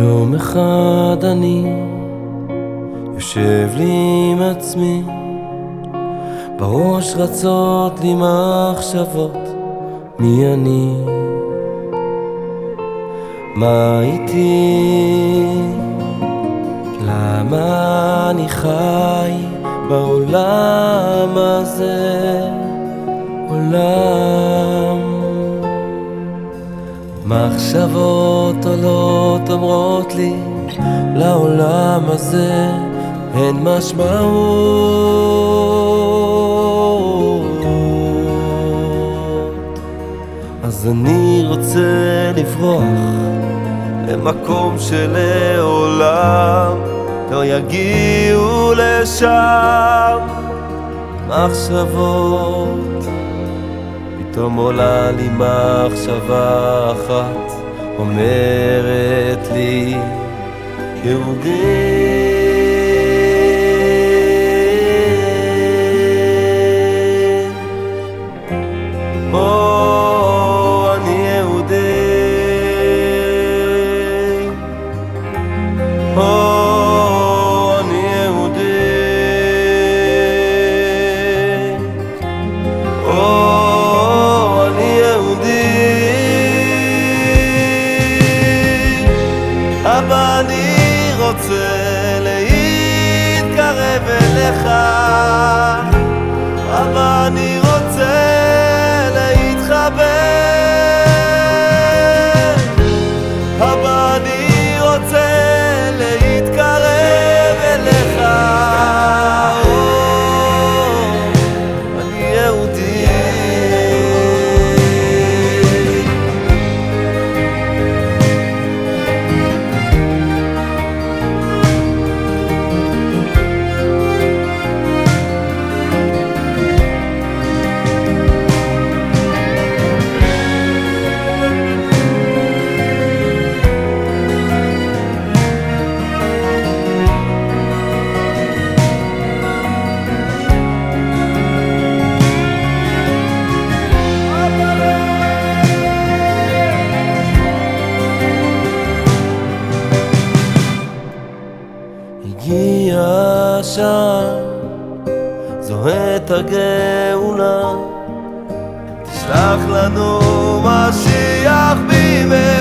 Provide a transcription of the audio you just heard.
יום אחד אני יושב לי עם עצמי בראש רצות לי מחשבות מי אני? מה איתי? למה אני חי בעולם הזה? עולם מחשבות עולות אומרות לי לעולם הזה אין משמעות. אז אני רוצה לברוח למקום שלעולם לא יגיעו לשם מחשבות פתאום עולה לי מחשבה אחת אומרת לי יהודי רוצה להתקרב אליך השעה, זו עת הגאולה, תשלח לנו משיח במהרה